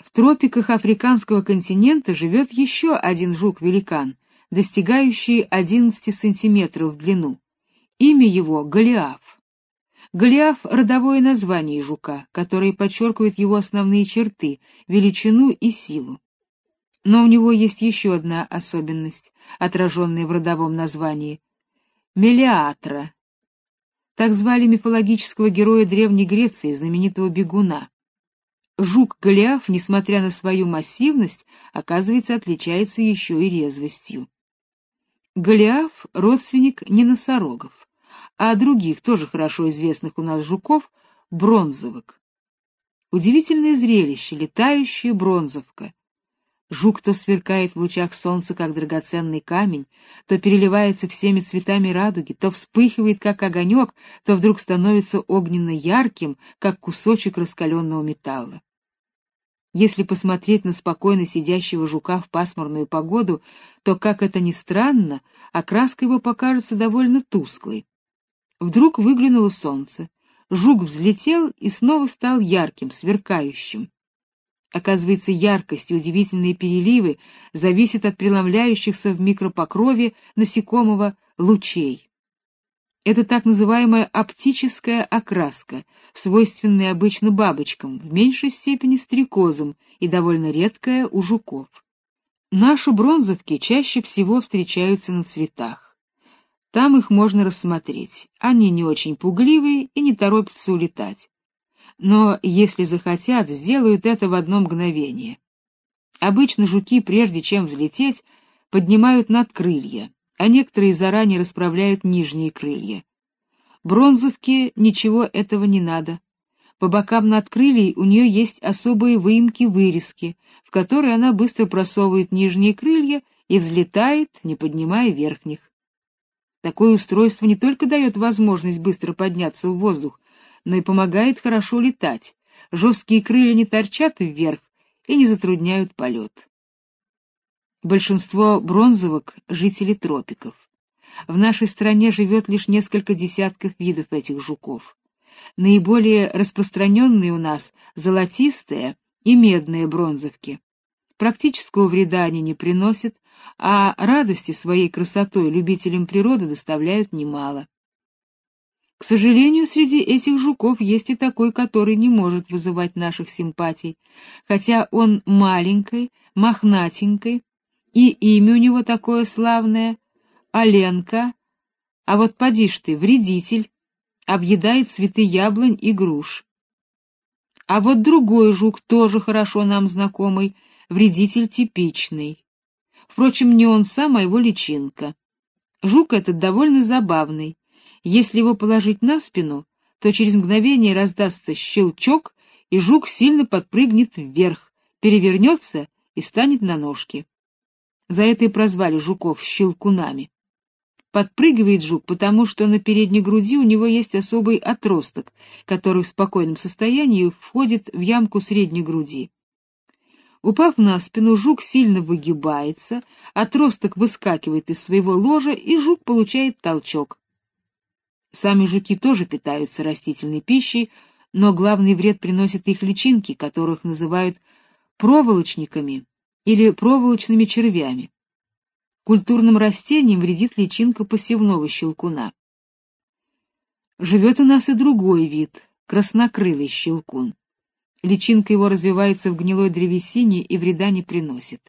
В тропиках африканского континента живет еще один жук-великан, достигающий 11 сантиметров в длину. Имя его Голиаф. Голиаф — родовое название жука, которое подчеркивает его основные черты — величину и силу. Но у него есть еще одна особенность, отраженная в родовом названии — Мелиатра. Так звали мифологического героя Древней Греции, знаменитого бегуна. Жук Голиаф, несмотря на свою массивность, оказывается, отличается еще и резвостью. Голиаф — родственник не носорогов а других, тоже хорошо известных у нас жуков, бронзовок. Удивительное зрелище, летающая бронзовка. Жук то сверкает в лучах солнца, как драгоценный камень, то переливается всеми цветами радуги, то вспыхивает, как огонек, то вдруг становится огненно-ярким, как кусочек раскаленного металла. Если посмотреть на спокойно сидящего жука в пасмурную погоду, то, как это ни странно, окраска его покажется довольно тусклой. Вдруг выглянуло солнце. Жук взлетел и снова стал ярким, сверкающим. Оказывается, яркость и удивительные переливы зависят от преломляющихся в микропокрове насекомого лучей. Это так называемая оптическая окраска, свойственная обычно бабочкам, в меньшей степени стрекозам и довольно редкая у жуков. Наши бронзовки чаще всего встречаются на цветах. Там их можно рассмотреть. Они не очень пугливые и не торопятся улетать. Но если захотят, сделают это в одно мгновение. Обычно жуки, прежде чем взлететь, поднимают над крылья, а некоторые заранее расправляют нижние крылья. Бронзовке ничего этого не надо. По бокам над крыльей у нее есть особые выемки-вырезки, в которые она быстро просовывает нижние крылья и взлетает, не поднимая верхних. Такое устройство не только дает возможность быстро подняться в воздух, но и помогает хорошо летать. Жесткие крылья не торчат вверх и не затрудняют полет. Большинство бронзовок — жители тропиков. В нашей стране живет лишь несколько десятков видов этих жуков. Наиболее распространенные у нас — золотистые и медные бронзовки. Практического вреда они не приносят, а радости своей красотой любителям природы доставляют немало. К сожалению, среди этих жуков есть и такой, который не может вызывать наших симпатий, хотя он маленький, мохнатенький, и имя у него такое славное — Оленка, а вот поди ж ты, вредитель, объедает цветы яблонь и груш. А вот другой жук, тоже хорошо нам знакомый, вредитель типичный. Впрочем, не он сам, а его личинка. Жук этот довольно забавный. Если его положить на спину, то через мгновение раздастся щелчок, и жук сильно подпрыгнет вверх, перевернется и станет на ножки. За это и прозвали жуков щелкунами. Подпрыгивает жук, потому что на передней груди у него есть особый отросток, который в спокойном состоянии входит в ямку средней груди. Упав на спину, жук сильно выгибается, отросток выскакивает из своего ложа, и жук получает толчок. Сами жуки тоже питаются растительной пищей, но главный вред приносят их личинки, которых называют проволочниками или проволочными червями. Культурным растениям вредит личинка посевного щелкуна. Живет у нас и другой вид — краснокрылый щелкун. Личинка его развивается в гнилой древесине и вреда не приносит.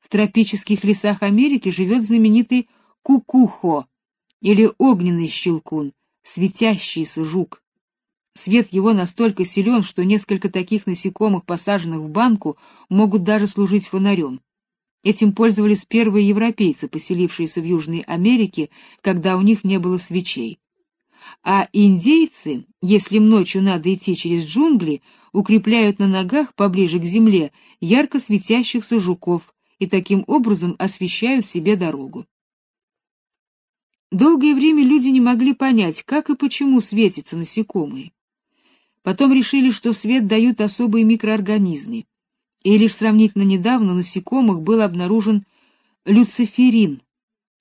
В тропических лесах Америки живет знаменитый кукухо или огненный щелкун, светящийся жук. Свет его настолько силен, что несколько таких насекомых, посаженных в банку, могут даже служить фонарем. Этим пользовались первые европейцы, поселившиеся в Южной Америке, когда у них не было свечей. А индейцы, если им ночью надо идти через джунгли, укрепляют на ногах поближе к земле ярко светящихся жуков и таким образом освещают себе дорогу. Долгое время люди не могли понять, как и почему светятся насекомые. Потом решили, что свет дают особые микроорганизмы. И лишь сравнительно недавно у насекомых был обнаружен люциферин,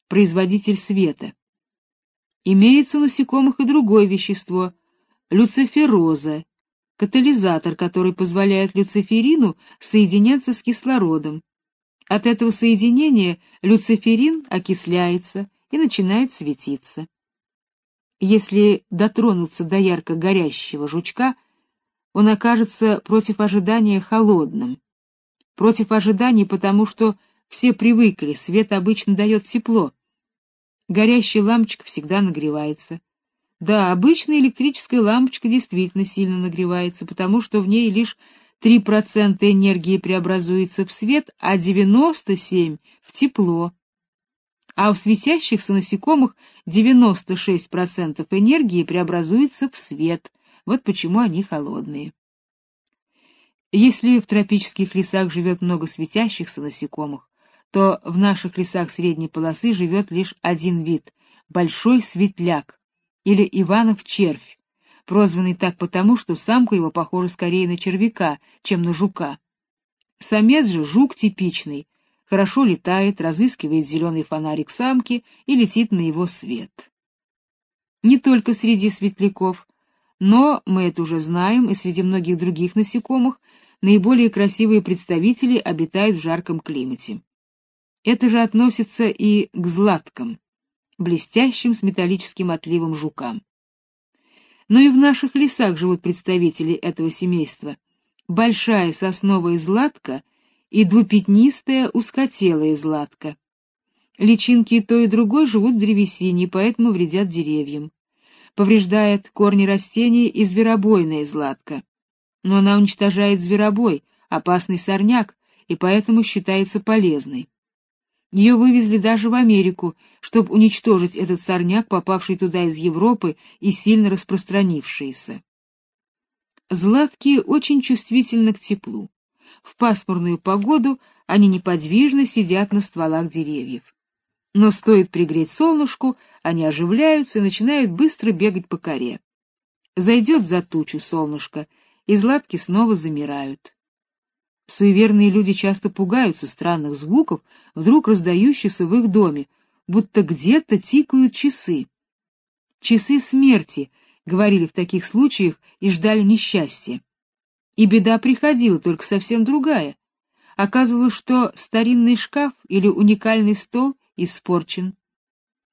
производитель света. Имеется у насекомых и другое вещество люцифероза, катализатор, который позволяет люциферину соединяться с кислородом. От этого соединения люциферин окисляется и начинает светиться. Если дотронуться до ярко горящего жучка, он окажется против ожидания холодным. Против ожиданий, потому что все привыкли, свет обычно дает тепло. Горящий лампочка всегда нагревается. Да, обычная электрическая лампочка действительно сильно нагревается, потому что в ней лишь 3% энергии преобразуется в свет, а 97% — в тепло а у светящихся насекомых 96% энергии преобразуется в свет. Вот почему они холодные. Если в тропических лесах живет много светящихся насекомых, то в наших лесах средней полосы живет лишь один вид большой светляк или Иванов червь, прозванный так потому, что самка его похожа скорее на червяка, чем на жука. Самец же жук типичный, хорошо летает, разыскивает зеленый фонарик самки и летит на его свет. Не только среди светляков, но, мы это уже знаем, и среди многих других насекомых, наиболее красивые представители обитают в жарком климате. Это же относится и к златкам, блестящим с металлическим отливом жукам. Но и в наших лесах живут представители этого семейства. Большая сосновая златка и двупятнистая узкотелая златка. Личинки и то, и другой живут в древесине, поэтому вредят деревьям. Повреждает корни растений и зверобойная златка. Но она уничтожает зверобой, опасный сорняк, и поэтому считается полезной. Ее вывезли даже в Америку, чтобы уничтожить этот сорняк, попавший туда из Европы и сильно распространившийся. Златки очень чувствительны к теплу. В пасмурную погоду они неподвижно сидят на стволах деревьев. Но стоит пригреть солнышку, они оживляются и начинают быстро бегать по коре. Зайдет за тучу солнышко, и златки снова замирают. Суеверные люди часто пугаются странных звуков, вдруг раздающихся в их доме, будто где-то тикают часы. Часы смерти, говорили в таких случаях и ждали несчастья. И беда приходила, только совсем другая. Оказывалось, что старинный шкаф или уникальный стол испорчен.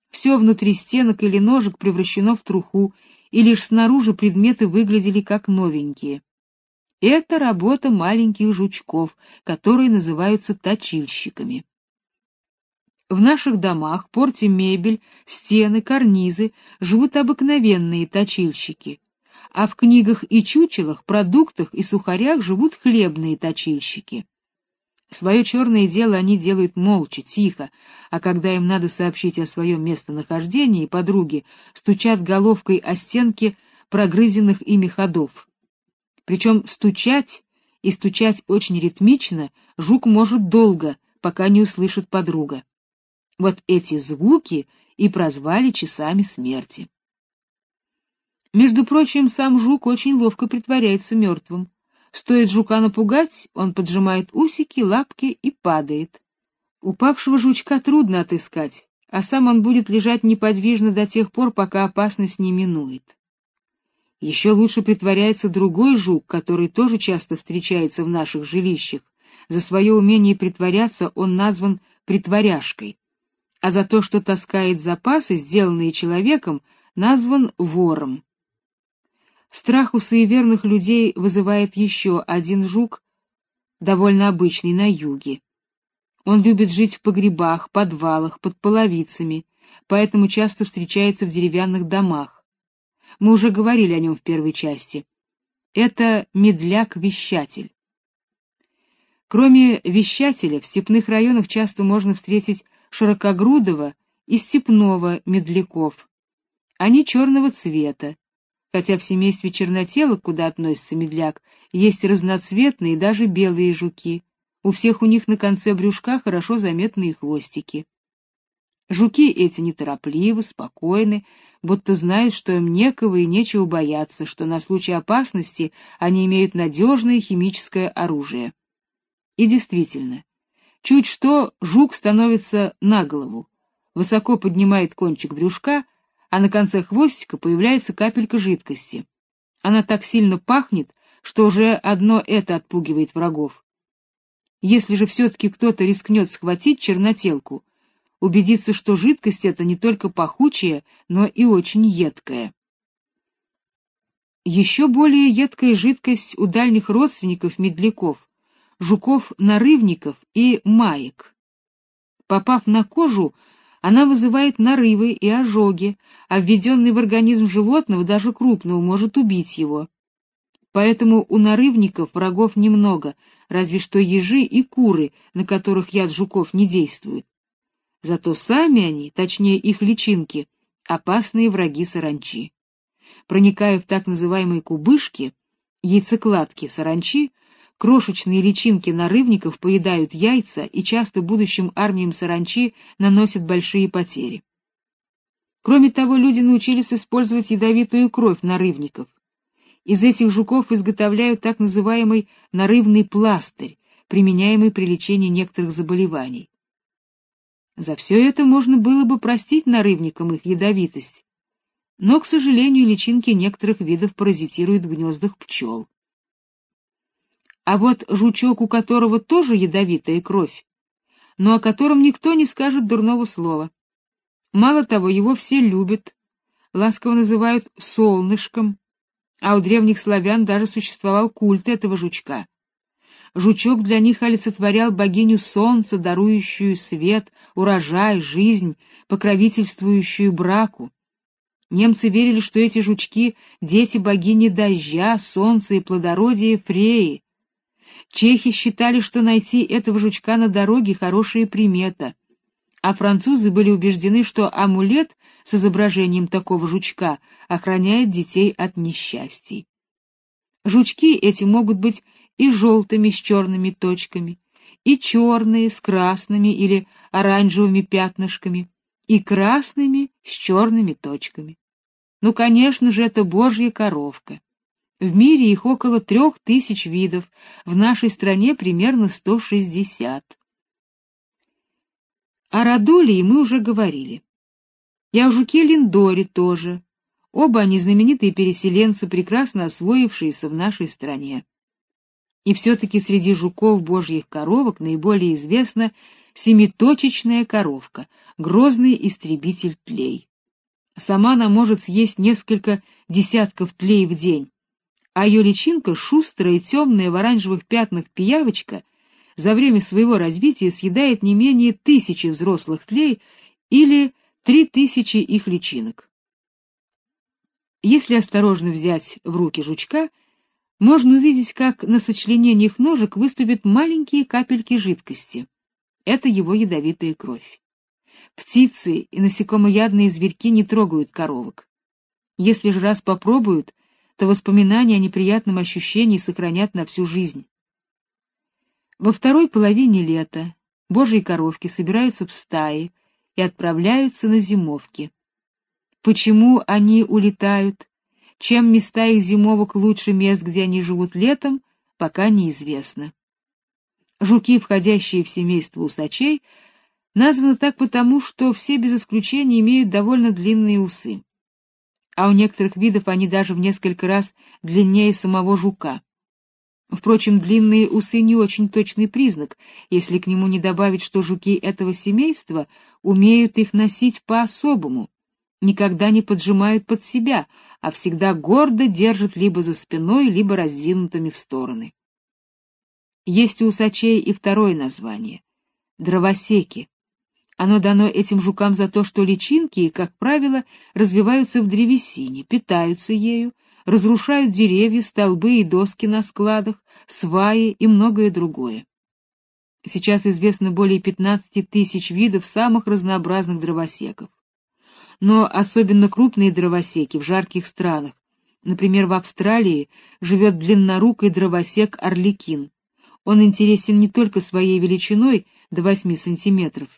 Все внутри стенок или ножек превращено в труху, и лишь снаружи предметы выглядели как новенькие. Это работа маленьких жучков, которые называются точильщиками. В наших домах, порте мебель, стены, карнизы живут обыкновенные точильщики, а в книгах и чучелах, продуктах и сухарях живут хлебные точильщики. Свое черное дело они делают молча, тихо, а когда им надо сообщить о своем местонахождении, подруги стучат головкой о стенки прогрызенных ими ходов. Причем стучать, и стучать очень ритмично, жук может долго, пока не услышит подруга. Вот эти звуки и прозвали часами смерти. Между прочим, сам жук очень ловко притворяется мертвым. Стоит жука напугать, он поджимает усики, лапки и падает. Упавшего жучка трудно отыскать, а сам он будет лежать неподвижно до тех пор, пока опасность не минует. Еще лучше притворяется другой жук, который тоже часто встречается в наших жилищах. За свое умение притворяться он назван притворяшкой, а за то, что таскает запасы, сделанные человеком, назван вором. Страх у суеверных людей вызывает еще один жук, довольно обычный на юге. Он любит жить в погребах, подвалах, под половицами, поэтому часто встречается в деревянных домах. Мы уже говорили о нем в первой части. Это медляк-вещатель. Кроме вещателя, в степных районах часто можно встретить широкогрудого и степного медляков. Они черного цвета, хотя в семействе чернотелок, куда относится медляк, есть разноцветные и даже белые жуки. У всех у них на конце брюшка хорошо заметные хвостики. Жуки эти неторопливы, спокойны, будто знают, что им некого и нечего бояться, что на случай опасности они имеют надежное химическое оружие. И действительно, чуть что жук становится на голову, высоко поднимает кончик брюшка а на конце хвостика появляется капелька жидкости. Она так сильно пахнет, что уже одно это отпугивает врагов. Если же все-таки кто-то рискнет схватить чернотелку, убедиться, что жидкость эта не только пахучая, но и очень едкая. Еще более едкая жидкость у дальних родственников медляков, жуков-нарывников и маек. Попав на кожу, она вызывает нарывы и ожоги, а введенный в организм животного, даже крупного, может убить его. Поэтому у нарывников врагов немного, разве что ежи и куры, на которых яд жуков не действует. Зато сами они, точнее их личинки, опасные враги саранчи. Проникая в так называемые кубышки, яйцекладки саранчи, крошечные личинки нарывников поедают яйца и часто будущим армиям саранчи наносят большие потери. Кроме того, люди научились использовать ядовитую кровь нарывников. Из этих жуков изготовляют так называемый нарывный пластырь, применяемый при лечении некоторых заболеваний. За все это можно было бы простить нарывникам их ядовитость, но, к сожалению, личинки некоторых видов паразитируют в гнездах пчел. А вот жучок, у которого тоже ядовитая кровь, но о котором никто не скажет дурного слова. Мало того, его все любят, ласково называют солнышком, а у древних славян даже существовал культ этого жучка. Жучок для них олицетворял богиню солнца, дарующую свет, урожай, жизнь, покровительствующую браку. Немцы верили, что эти жучки — дети богини дождя, солнца и плодородия Фреи. Чехи считали, что найти этого жучка на дороге — хорошая примета, а французы были убеждены, что амулет с изображением такого жучка охраняет детей от несчастий. Жучки эти могут быть и желтыми с черными точками, и черные с красными или оранжевыми пятнышками, и красными с черными точками. Ну, конечно же, это божья коровка. В мире их около трех тысяч видов, в нашей стране примерно сто шестьдесят. О радулии мы уже говорили. И о жуке Линдоре тоже. Оба они знаменитые переселенцы, прекрасно освоившиеся в нашей стране. И все-таки среди жуков божьих коровок наиболее известна семиточечная коровка, грозный истребитель тлей. Сама она может съесть несколько десятков тлей в день, а ее личинка, шустрая и темная в оранжевых пятнах пиявочка, за время своего развития съедает не менее тысячи взрослых тлей или три тысячи их личинок. Если осторожно взять в руки жучка, можно увидеть, как на сочленениях ножек выступят маленькие капельки жидкости. Это его ядовитая кровь. Птицы и насекомоядные зверьки не трогают коровок. Если же раз попробуют, то воспоминания о неприятном ощущении сохранят на всю жизнь. Во второй половине лета божьи коровки собираются в стаи и отправляются на зимовки. Почему они улетают, чем места их зимовок лучше мест, где они живут летом, пока неизвестно. Жуки, входящие в семейство усачей, названы так потому, что все без исключения имеют довольно длинные усы. А у некоторых видов они даже в несколько раз длиннее самого жука. Впрочем, длинные усы не очень точный признак, если к нему не добавить, что жуки этого семейства умеют их носить по-особому, никогда не поджимают под себя, а всегда гордо держат либо за спиной, либо раздвинутыми в стороны. Есть у усачей и второе название — дровосеки. Оно дано этим жукам за то, что личинки, как правило, развиваются в древесине, питаются ею, разрушают деревья, столбы и доски на складах, сваи и многое другое. Сейчас известно более 15 тысяч видов самых разнообразных дровосеков. Но особенно крупные дровосеки в жарких странах, например, в Австралии, живет длиннорукий дровосек-орликин. Он интересен не только своей величиной до 8 сантиметров,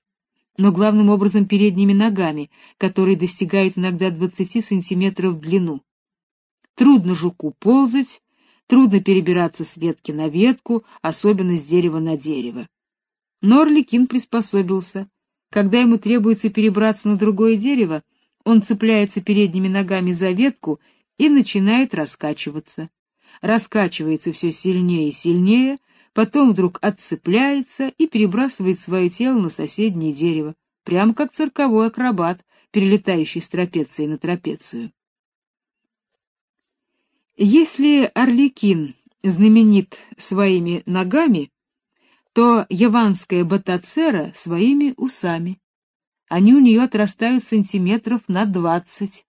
но главным образом передними ногами, которые достигают иногда 20 сантиметров в длину. Трудно жуку ползать, трудно перебираться с ветки на ветку, особенно с дерева на дерево. Но Орликин приспособился. Когда ему требуется перебраться на другое дерево, он цепляется передними ногами за ветку и начинает раскачиваться. раскачивается все сильнее и сильнее, потом вдруг отцепляется и перебрасывает свое тело на соседнее дерево, прямо как цирковой акробат, перелетающий с трапеции на трапецию. Если Орликин знаменит своими ногами, то яванская батацера своими усами. Они у нее отрастают сантиметров на двадцать,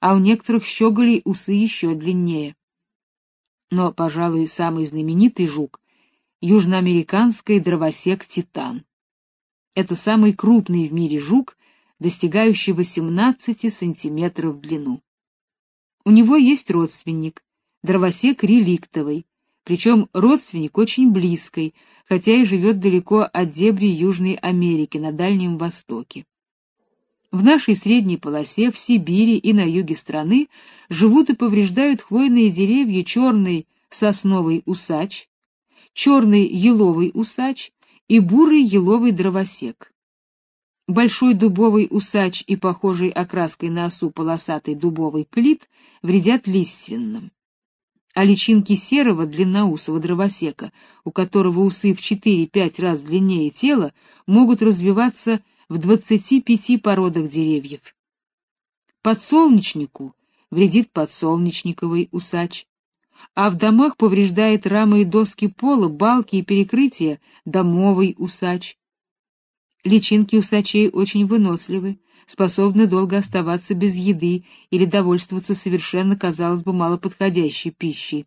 а у некоторых щеголей усы еще длиннее. Но, пожалуй, самый знаменитый жук — южноамериканский дровосек титан. Это самый крупный в мире жук, достигающий 18 сантиметров в длину. У него есть родственник, дровосек реликтовый, причем родственник очень близкий, хотя и живет далеко от дебри Южной Америки на Дальнем Востоке. В нашей средней полосе, в Сибири и на юге страны живут и повреждают хвойные деревья черный сосновый усач, черный еловый усач и бурый еловый дровосек. Большой дубовый усач и похожий окраской на осу полосатый дубовый клит вредят лиственным а личинки серого длинноусого дровосека, у которого усы в 4-5 раз длиннее тела, могут развиваться в 25 породах деревьев. Подсолнечнику вредит подсолнечниковый усач, а в домах повреждает рамы и доски пола, балки и перекрытия домовый усач. Личинки усачей очень выносливы, способны долго оставаться без еды или довольствоваться совершенно, казалось бы, малоподходящей пищей.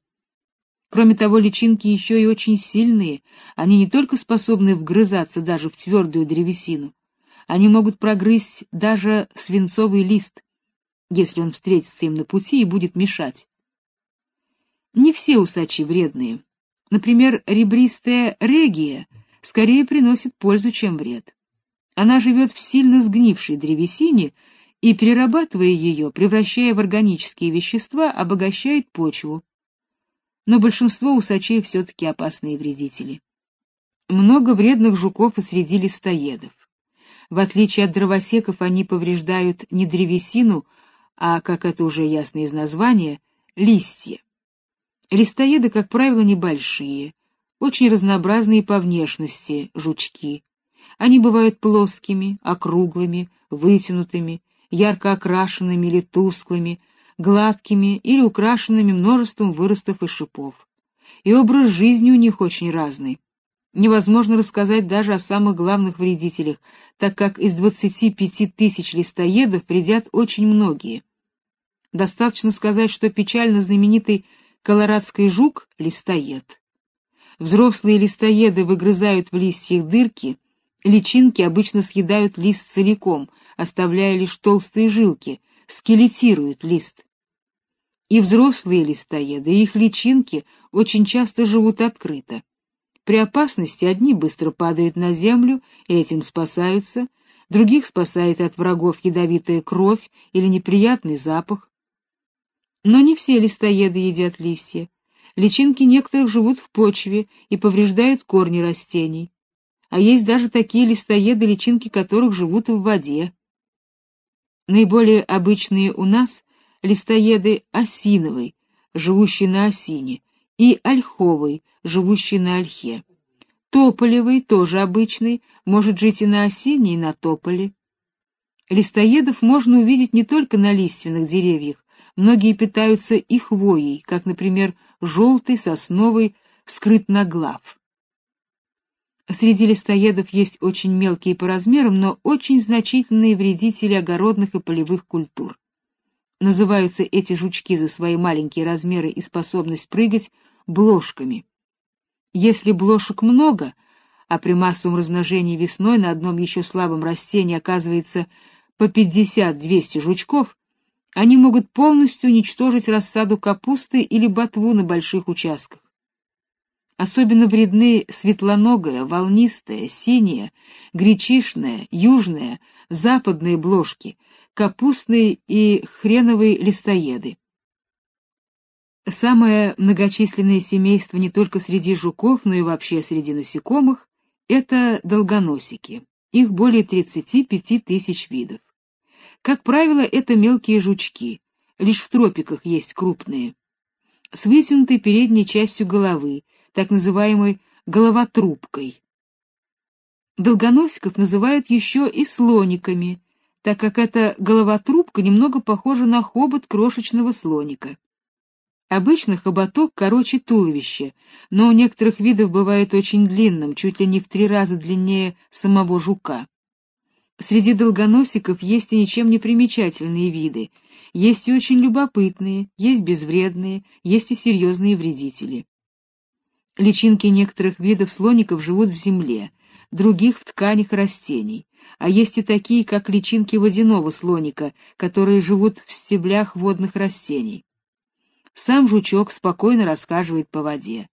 Кроме того, личинки еще и очень сильные, они не только способны вгрызаться даже в твердую древесину, они могут прогрызть даже свинцовый лист, если он встретится им на пути и будет мешать. Не все усачи вредные. Например, ребристая регия скорее приносит пользу, чем вред. Она живет в сильно сгнившей древесине и, перерабатывая ее, превращая в органические вещества, обогащает почву. Но большинство усачей все-таки опасные вредители. Много вредных жуков и среди листоедов. В отличие от дровосеков, они повреждают не древесину, а, как это уже ясно из названия, листья. Листоеды, как правило, небольшие, очень разнообразные по внешности жучки. Они бывают плоскими, округлыми, вытянутыми, ярко окрашенными или тусклыми, гладкими или украшенными множеством выростов и шипов. И образ жизни у них очень разный. Невозможно рассказать даже о самых главных вредителях, так как из 25 тысяч листоедов вредят очень многие. Достаточно сказать, что печально знаменитый колорадский жук — листоед. Взрослые листоеды выгрызают в листьях дырки — Личинки обычно съедают лист целиком, оставляя лишь толстые жилки, скелетируют лист. И взрослые листоеды, и их личинки очень часто живут открыто. При опасности одни быстро падают на землю и этим спасаются, других спасает от врагов ядовитая кровь или неприятный запах. Но не все листоеды едят листья. Личинки некоторых живут в почве и повреждают корни растений а есть даже такие листоеды, личинки которых живут в воде. Наиболее обычные у нас листоеды осиновый, живущий на осине, и ольховый, живущий на ольхе. Тополевый, тоже обычный, может жить и на осине, и на тополе. Листоедов можно увидеть не только на лиственных деревьях, многие питаются и хвоей, как, например, желтый сосновый скрытноглав. Среди листоедов есть очень мелкие по размерам, но очень значительные вредители огородных и полевых культур. Называются эти жучки за свои маленькие размеры и способность прыгать блошками. Если блошек много, а при массовом размножении весной на одном еще слабом растении оказывается по 50-200 жучков, они могут полностью уничтожить рассаду капусты или ботву на больших участках. Особенно вредны светлоногая, волнистая, синяя, гречишная, южная, западные бложки, капустные и хреновые листоеды. Самое многочисленное семейство не только среди жуков, но и вообще среди насекомых — это долгоносики. Их более 35 тысяч видов. Как правило, это мелкие жучки, лишь в тропиках есть крупные. с вытянутой передней частью головы, так называемой головотрубкой. Долгоносиков называют еще и слониками, так как эта головотрубка немного похожа на хобот крошечного слоника. Обычно хоботок короче туловища, но у некоторых видов бывает очень длинным, чуть ли не в три раза длиннее самого жука. Среди долгоносиков есть и ничем не примечательные виды, есть и очень любопытные, есть безвредные, есть и серьезные вредители. Личинки некоторых видов слоников живут в земле, других в тканях растений, а есть и такие, как личинки водяного слоника, которые живут в стеблях водных растений. Сам жучок спокойно рассказывает по воде.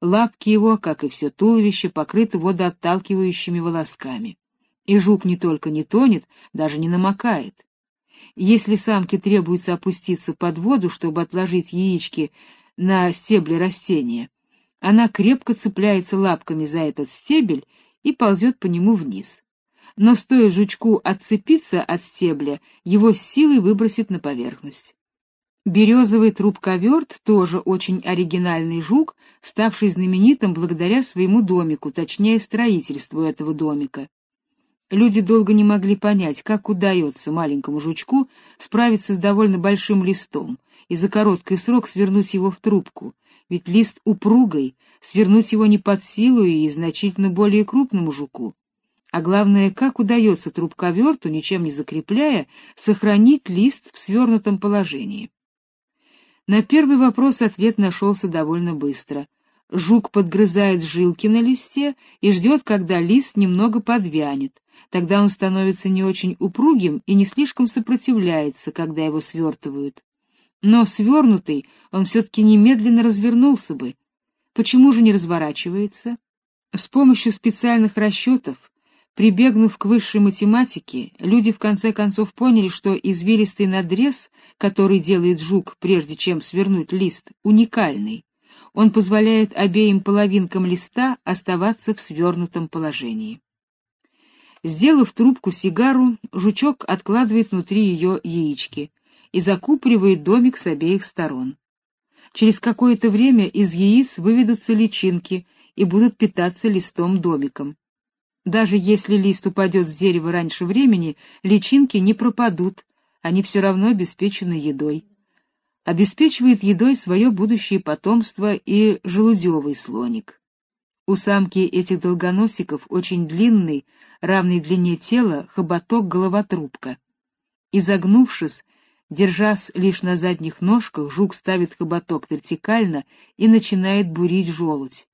Лапки его, как и все туловище, покрыты водоотталкивающими волосками. И жук не только не тонет, даже не намокает. Если самке требуется опуститься под воду, чтобы отложить яички на стебле растения, она крепко цепляется лапками за этот стебель и ползет по нему вниз. Но стоя жучку отцепиться от стебля, его силой выбросит на поверхность. Березовый трубковерт тоже очень оригинальный жук, ставший знаменитым благодаря своему домику, точнее строительству этого домика. Люди долго не могли понять, как удается маленькому жучку справиться с довольно большим листом и за короткий срок свернуть его в трубку, ведь лист упругой, свернуть его не под силу и значительно более крупному жуку. А главное, как удается трубковерту, ничем не закрепляя, сохранить лист в свернутом положении. На первый вопрос ответ нашелся довольно быстро. Жук подгрызает жилки на листе и ждет, когда лист немного подвянет. Тогда он становится не очень упругим и не слишком сопротивляется, когда его свертывают. Но свернутый он все-таки немедленно развернулся бы. Почему же не разворачивается? С помощью специальных расчетов Прибегнув к высшей математике, люди в конце концов поняли, что извилистый надрез, который делает жук, прежде чем свернуть лист, уникальный. Он позволяет обеим половинкам листа оставаться в свернутом положении. Сделав трубку сигару, жучок откладывает внутри ее яички и закупоривает домик с обеих сторон. Через какое-то время из яиц выведутся личинки и будут питаться листом-домиком. Даже если лист упадет с дерева раньше времени, личинки не пропадут, они все равно обеспечены едой. Обеспечивает едой свое будущее потомство и желудевый слоник. У самки этих долгоносиков очень длинный, равный длине тела, хоботок-головотрубка. Изогнувшись, держась лишь на задних ножках, жук ставит хоботок вертикально и начинает бурить желудь.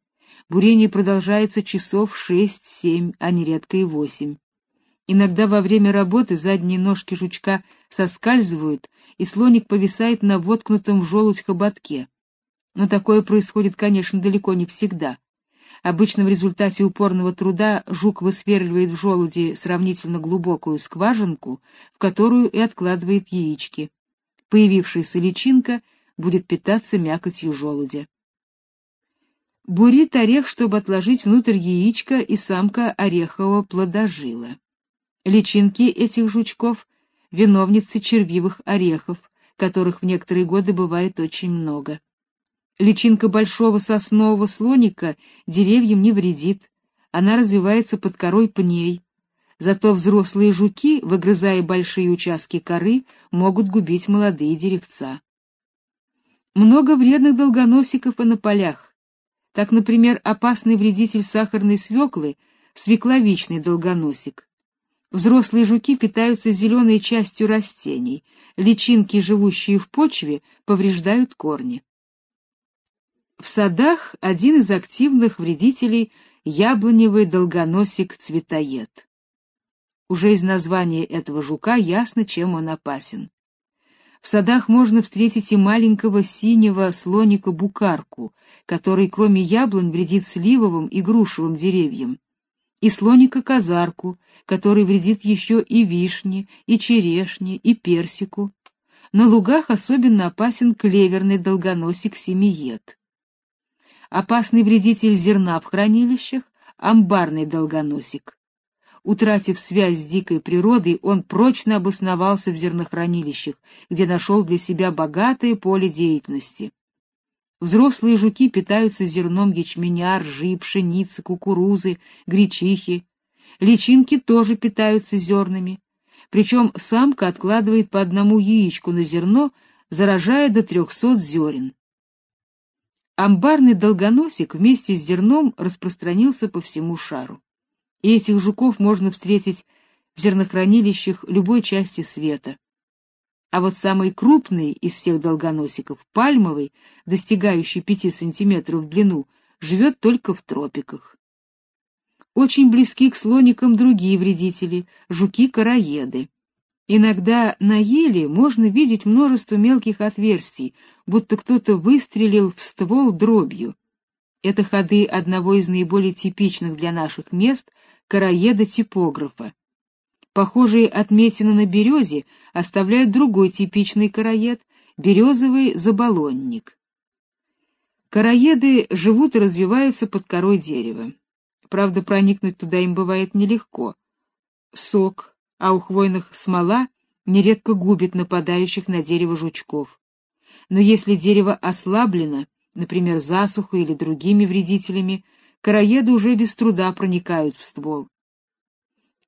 Бурение продолжается часов шесть-семь, а нередко и восемь. Иногда во время работы задние ножки жучка соскальзывают, и слоник повисает на воткнутом в желудь хоботке. Но такое происходит, конечно, далеко не всегда. Обычно в результате упорного труда жук высверливает в желуди сравнительно глубокую скважинку, в которую и откладывает яички. Появившаяся личинка будет питаться мякотью желудя. Бурит орех, чтобы отложить внутрь яичко и самка орехового плодожила. Личинки этих жучков — виновницы червивых орехов, которых в некоторые годы бывает очень много. Личинка большого соснового слоника деревьям не вредит, она развивается под корой пней. Зато взрослые жуки, выгрызая большие участки коры, могут губить молодые деревца. Много вредных долгоносиков и на полях, так, например, опасный вредитель сахарной свеклы — свекловичный долгоносик. Взрослые жуки питаются зеленой частью растений, личинки, живущие в почве, повреждают корни. В садах один из активных вредителей — яблоневый долгоносик-цветоед. Уже из названия этого жука ясно, чем он опасен. В садах можно встретить и маленького синего слоника-букарку, который кроме яблонь вредит сливовым и грушевым деревьям, и слоника-казарку, который вредит еще и вишне, и черешне, и персику. На лугах особенно опасен клеверный долгоносик-семиед. Опасный вредитель зерна в хранилищах — амбарный долгоносик. Утратив связь с дикой природой, он прочно обосновался в зернохранилищах, где нашел для себя богатое поле деятельности. Взрослые жуки питаются зерном ячменя, ржи, пшеницы, кукурузы, гречихи. Личинки тоже питаются зернами. Причем самка откладывает по одному яичку на зерно, заражая до трехсот зерен. Амбарный долгоносик вместе с зерном распространился по всему шару. И этих жуков можно встретить в зернохранилищах любой части света. А вот самый крупный из всех долгоносиков, пальмовый, достигающий 5 сантиметров в длину, живет только в тропиках. Очень близки к слоникам другие вредители жуки-короеды. Иногда на еле можно видеть множество мелких отверстий, будто кто-то выстрелил в ствол дробью. Это ходы одного из наиболее типичных для наших мест короеда-типографа. Похожие отметины на березе оставляют другой типичный короед — березовый заболонник. Короеды живут и развиваются под корой дерева. Правда, проникнуть туда им бывает нелегко. Сок, а у хвойных смола нередко губит нападающих на дерево жучков. Но если дерево ослаблено, например, засухой или другими вредителями, короеды уже без труда проникают в ствол.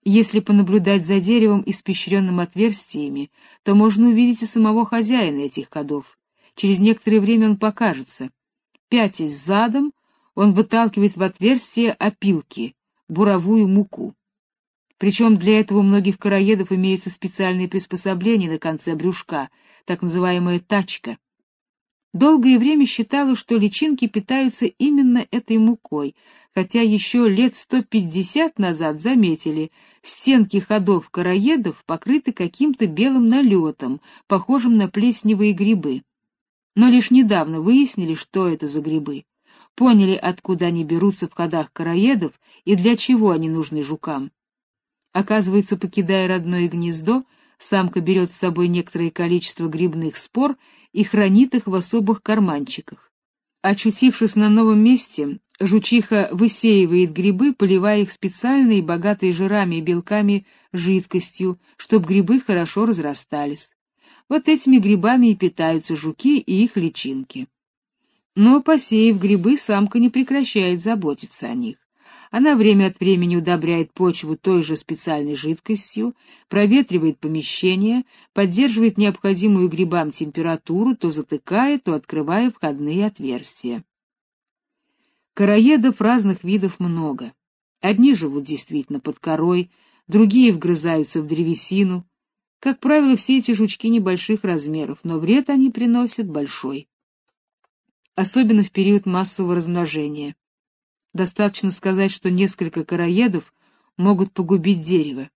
Если понаблюдать за деревом, испещренным отверстиями, то можно увидеть и самого хозяина этих ходов. Через некоторое время он покажется. Пятясь задом, он выталкивает в отверстие опилки, буровую муку. Причем для этого у многих короедов имеется специальное приспособление на конце брюшка, так называемая тачка. Долгое время считалось, что личинки питаются именно этой мукой, хотя еще лет 150 назад заметили, стенки ходов короедов покрыты каким-то белым налетом, похожим на плесневые грибы. Но лишь недавно выяснили, что это за грибы. Поняли, откуда они берутся в ходах короедов и для чего они нужны жукам. Оказывается, покидая родное гнездо, самка берет с собой некоторое количество грибных спор и хранит их в особых карманчиках. Очутившись на новом месте, жучиха высеивает грибы, поливая их специальной, богатой жирами и белками жидкостью, чтобы грибы хорошо разрастались. Вот этими грибами и питаются жуки и их личинки. Но, посеяв грибы, самка не прекращает заботиться о них. Она время от времени удобряет почву той же специальной жидкостью, проветривает помещение, поддерживает необходимую грибам температуру, то затыкая, то открывая входные отверстия. Короедов разных видов много. Одни живут действительно под корой, другие вгрызаются в древесину. Как правило, все эти жучки небольших размеров, но вред они приносят большой. Особенно в период массового размножения. Достаточно сказать, что несколько короедов могут погубить дерево.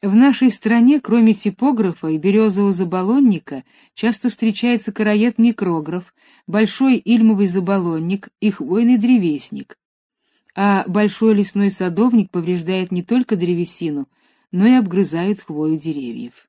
В нашей стране, кроме типографа и березового заболонника, часто встречается короед-микрограф, большой ильмовый заболонник и хвойный древесник. А большой лесной садовник повреждает не только древесину, но и обгрызает хвою деревьев.